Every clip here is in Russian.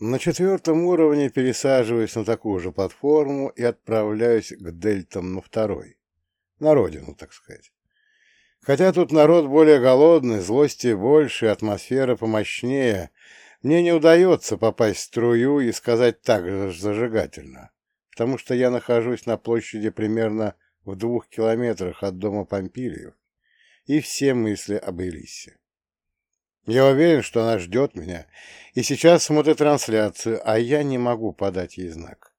На четвертом уровне пересаживаюсь на такую же платформу и отправляюсь к дельтам на второй. На родину, так сказать. Хотя тут народ более голодный, злости больше, атмосфера помощнее, мне не удается попасть в струю и сказать так же зажигательно, потому что я нахожусь на площади примерно в двух километрах от дома Помпилиев, и все мысли об Элисе. Я уверен, что она ждет меня, и сейчас смотрит трансляцию, а я не могу подать ей знак.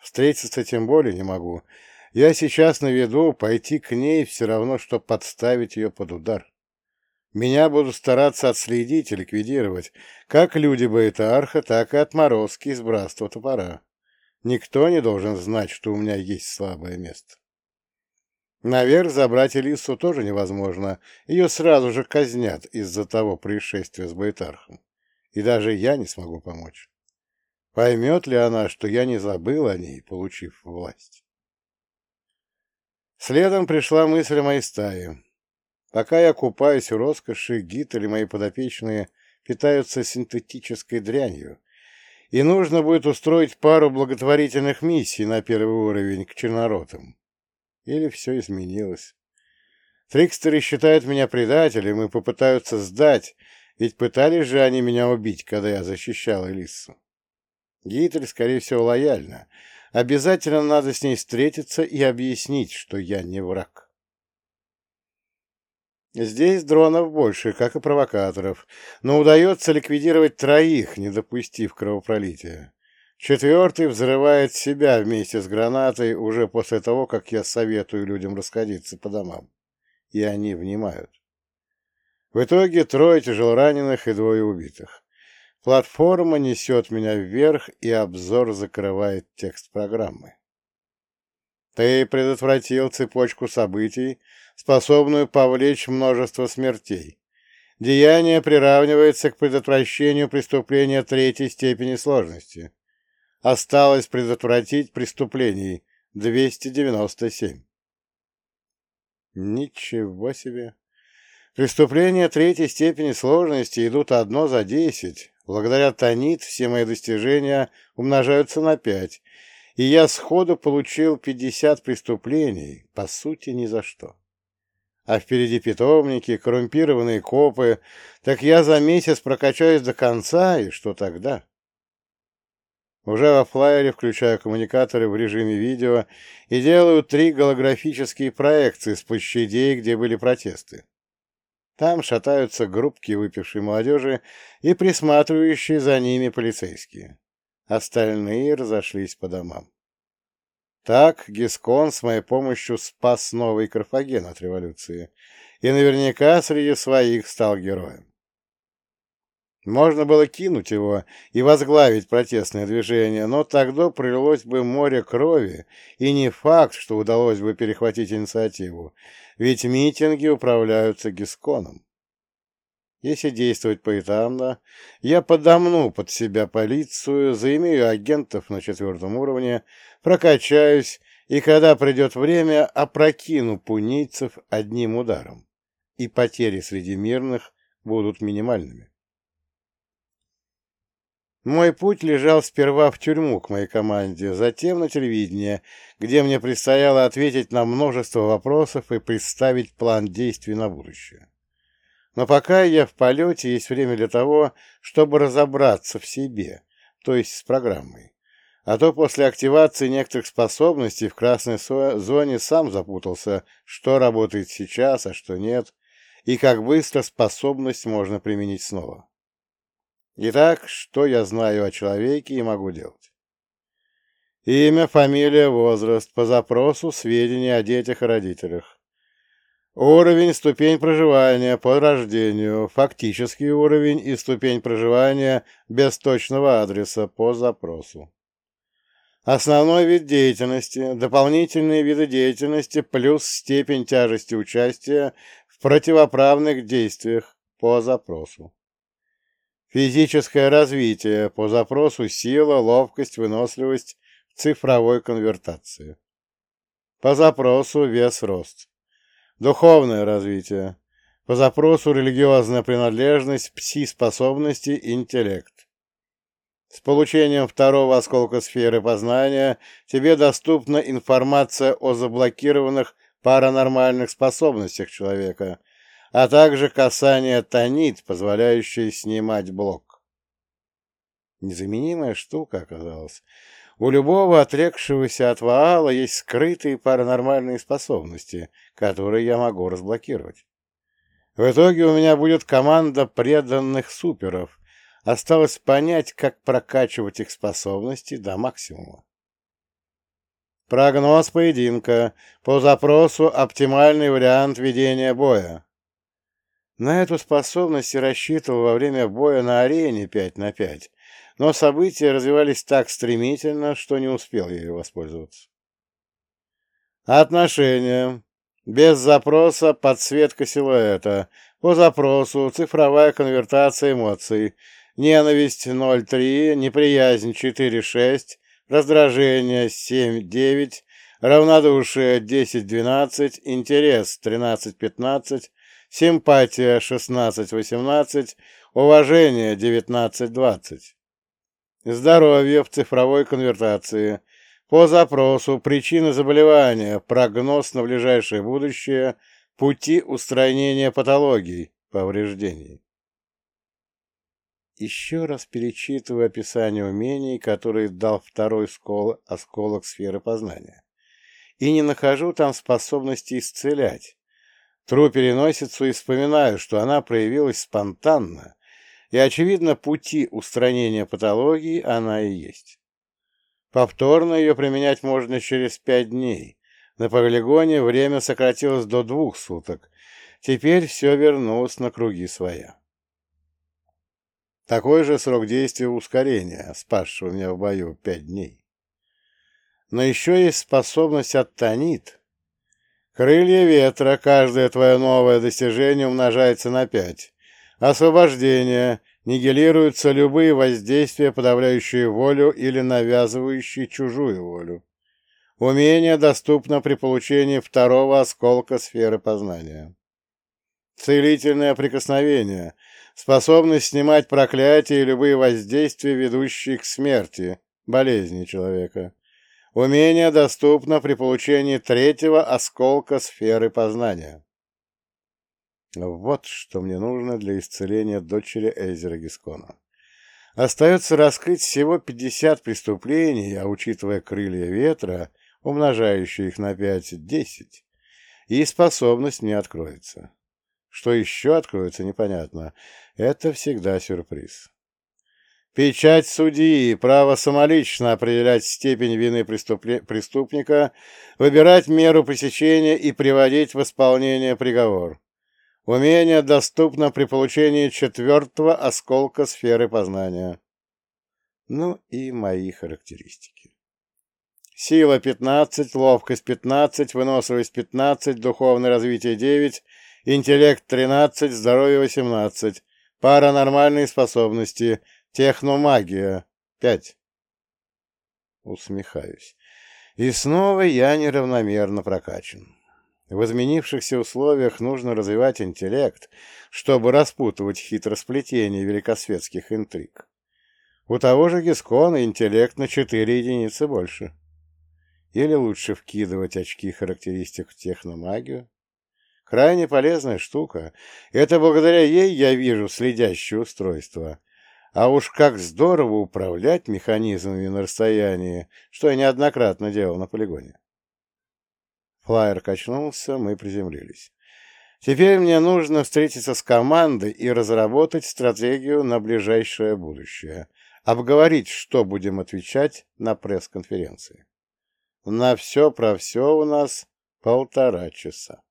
Встретиться тем более не могу. Я сейчас на виду, пойти к ней все равно, что подставить ее под удар. Меня будут стараться отследить и ликвидировать, как люди Баэтарха, так и отморозки из братства топора. Никто не должен знать, что у меня есть слабое место. Наверх забрать Элису тоже невозможно. Ее сразу же казнят из-за того происшествия с Байтархом. И даже я не смогу помочь. Поймет ли она, что я не забыл о ней, получив власть? Следом пришла мысль о моей стае. Пока я купаюсь в роскоши, гид или мои подопечные питаются синтетической дрянью, и нужно будет устроить пару благотворительных миссий на первый уровень к черноротам. Или все изменилось? Трикстеры считают меня предателем и попытаются сдать, ведь пытались же они меня убить, когда я защищал Элиссу. Гитлер, скорее всего, лояльна. Обязательно надо с ней встретиться и объяснить, что я не враг. Здесь дронов больше, как и провокаторов, но удается ликвидировать троих, не допустив кровопролития. Четвертый взрывает себя вместе с гранатой уже после того, как я советую людям расходиться по домам. И они внимают. В итоге трое тяжелораненых и двое убитых. Платформа несет меня вверх, и обзор закрывает текст программы. Ты предотвратил цепочку событий, способную повлечь множество смертей. Деяние приравнивается к предотвращению преступления третьей степени сложности. Осталось предотвратить преступлений 297. Ничего себе. Преступления третьей степени сложности идут одно за десять. Благодаря Танит все мои достижения умножаются на пять, и я сходу получил 50 преступлений, по сути, ни за что. А впереди питомники, коррумпированные копы, так я за месяц прокачаюсь до конца, и что тогда? Уже во флайере включаю коммуникаторы в режиме видео и делаю три голографические проекции с площадей, где были протесты. Там шатаются группки выпившей молодежи и присматривающие за ними полицейские. Остальные разошлись по домам. Так Гискон с моей помощью спас новый Карфаген от революции и наверняка среди своих стал героем. Можно было кинуть его и возглавить протестное движение, но тогда пролилось бы море крови, и не факт, что удалось бы перехватить инициативу, ведь митинги управляются Гисконом. Если действовать поэтапно, я подомну под себя полицию, заимею агентов на четвертом уровне, прокачаюсь, и когда придет время, опрокину пунийцев одним ударом, и потери среди мирных будут минимальными. Мой путь лежал сперва в тюрьму к моей команде, затем на телевидение, где мне предстояло ответить на множество вопросов и представить план действий на будущее. Но пока я в полете, есть время для того, чтобы разобраться в себе, то есть с программой. А то после активации некоторых способностей в красной зоне сам запутался, что работает сейчас, а что нет, и как быстро способность можно применить снова. Итак, что я знаю о человеке и могу делать? Имя, фамилия, возраст, по запросу сведения о детях и родителях. Уровень, ступень проживания по рождению, фактический уровень и ступень проживания без точного адреса по запросу. Основной вид деятельности, дополнительные виды деятельности плюс степень тяжести участия в противоправных действиях по запросу. Физическое развитие по запросу сила, ловкость, выносливость в цифровой конвертации. По запросу вес, рост. Духовное развитие. По запросу религиозная принадлежность, пси-способности, интеллект. С получением второго осколка сферы познания тебе доступна информация о заблокированных паранормальных способностях человека, а также касание тонит, позволяющее снимать блок. Незаменимая штука оказалась. У любого отрекшегося от Ваала есть скрытые паранормальные способности, которые я могу разблокировать. В итоге у меня будет команда преданных суперов. Осталось понять, как прокачивать их способности до максимума. Прогноз поединка. По запросу оптимальный вариант ведения боя. На эту способность я рассчитывал во время боя на арене 5 на 5, но события развивались так стремительно, что не успел ею воспользоваться. Отношения. Без запроса подсветка силуэта. По запросу цифровая конвертация эмоций. Ненависть 0,3, неприязнь 4,6, раздражение 7-9, равнодушие 10-12, интерес 13-15, симпатия 16-18, уважение 19-20. Здоровье в цифровой конвертации. По запросу причины заболевания, прогноз на ближайшее будущее, пути устранения патологий, повреждений. Еще раз перечитываю описание умений, которые дал второй скол, осколок сферы познания. И не нахожу там способности исцелять. Тру переносицу и вспоминаю, что она проявилась спонтанно, и, очевидно, пути устранения патологии она и есть. Повторно ее применять можно через пять дней. На полигоне время сократилось до двух суток. Теперь все вернулось на круги своя. Такой же срок действия ускорения, спасшего меня в бою пять дней. Но еще есть способность оттонит. Крылья ветра, каждое твое новое достижение умножается на пять. Освобождение. Нигилируются любые воздействия, подавляющие волю или навязывающие чужую волю. Умение доступно при получении второго осколка сферы познания. Целительное прикосновение способность снимать проклятия и любые воздействия, ведущие к смерти, болезни человека. Умение доступно при получении третьего осколка сферы познания. Вот что мне нужно для исцеления дочери Эйзера Гискона. Остается раскрыть всего 50 преступлений, а учитывая крылья ветра, умножающие их на 5-10, и способность не откроется. Что еще откроется, непонятно. Это всегда сюрприз. Печать судьи, право самолично определять степень вины преступника, выбирать меру пресечения и приводить в исполнение приговор. Умение доступно при получении четвертого осколка сферы познания. Ну и мои характеристики. Сила 15, ловкость 15, выносливость 15, духовное развитие 9, интеллект 13, здоровье 18, паранормальные способности, техномагия 5. Усмехаюсь. И снова я неравномерно прокачан. В изменившихся условиях нужно развивать интеллект, чтобы распутывать хитросплетение великосветских интриг. У того же Гискона интеллект на 4 единицы больше. Или лучше вкидывать очки характеристик в техномагию? Крайне полезная штука. Это благодаря ей я вижу следящее устройство. А уж как здорово управлять механизмами на расстоянии, что я неоднократно делал на полигоне. Флайер качнулся, мы приземлились. Теперь мне нужно встретиться с командой и разработать стратегию на ближайшее будущее. Обговорить, что будем отвечать на пресс-конференции. На все про все у нас полтора часа.